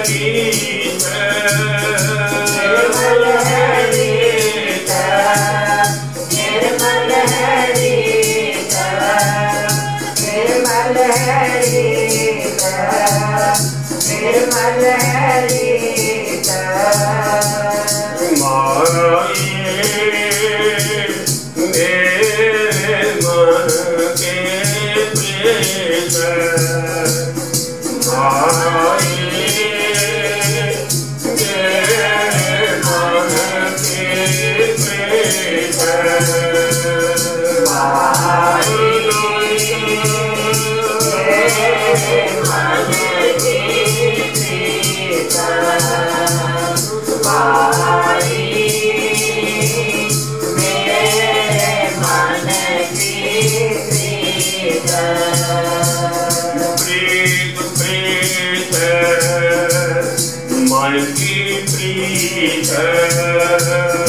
हरि की प्रीत प्रीत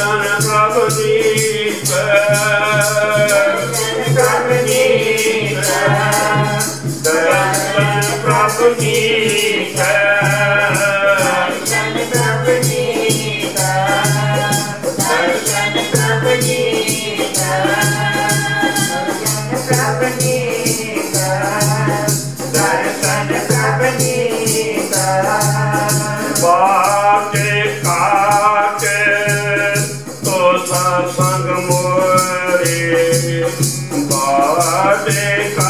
Sana Prabhupada Sangamore Bade Kaya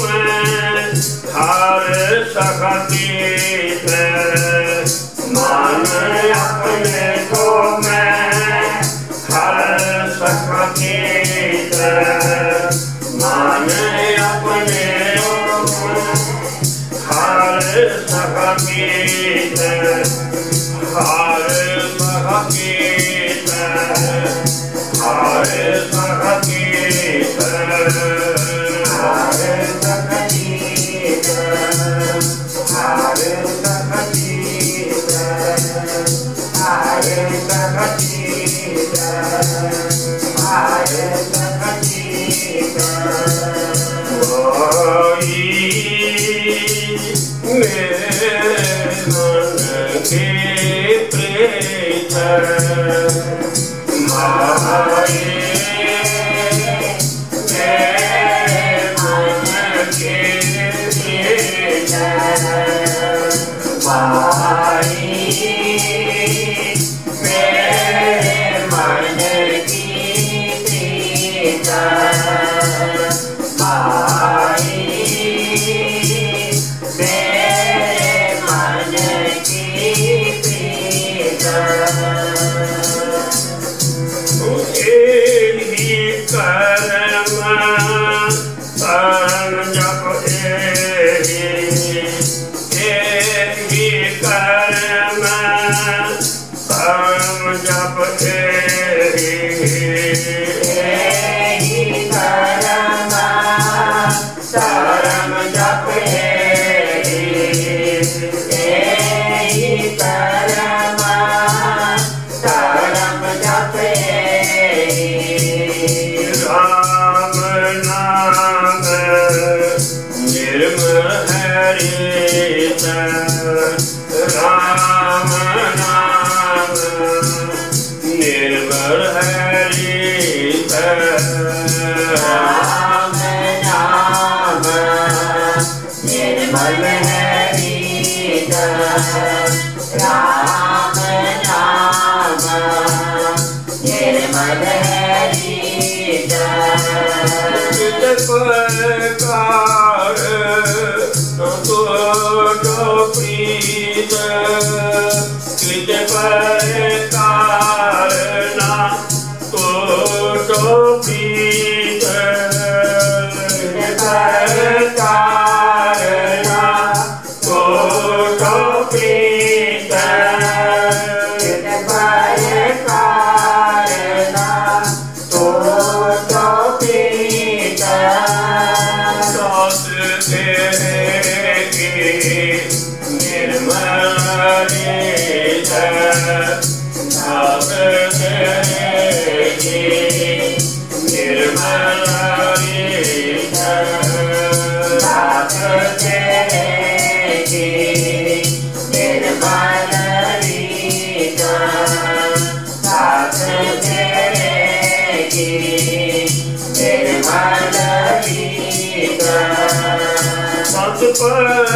Zacatecas. Hare I am the. Hilfe!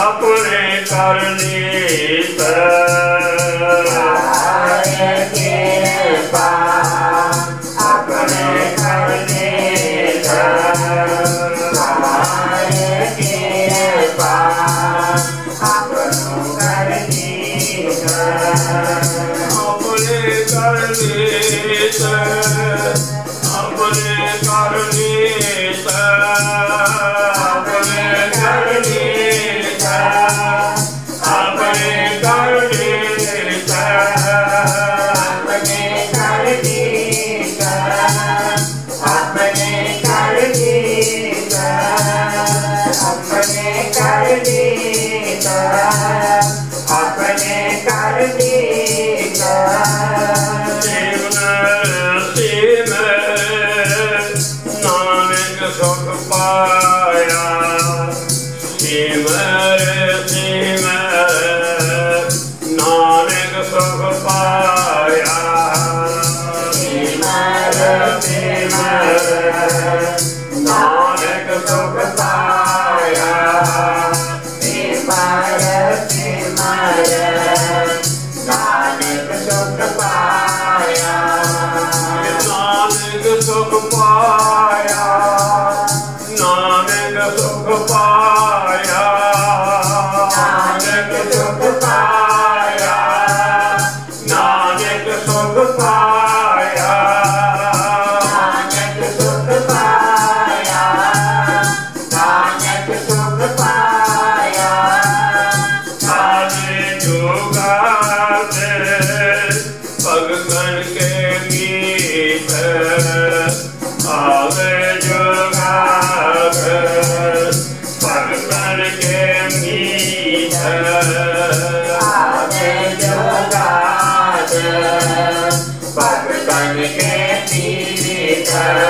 अपने करनी Nanak Amen.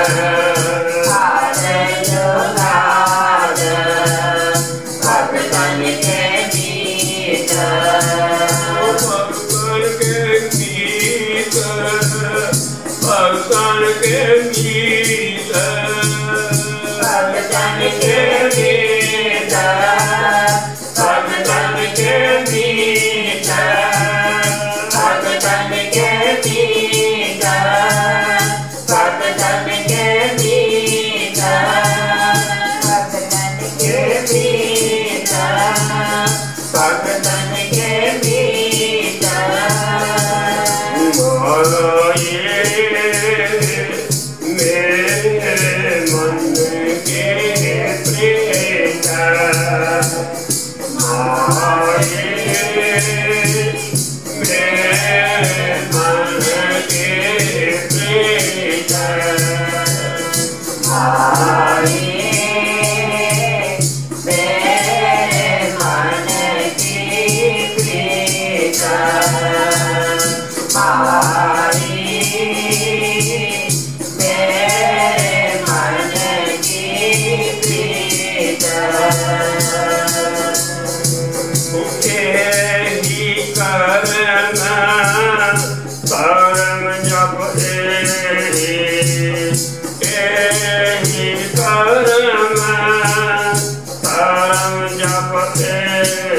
forever.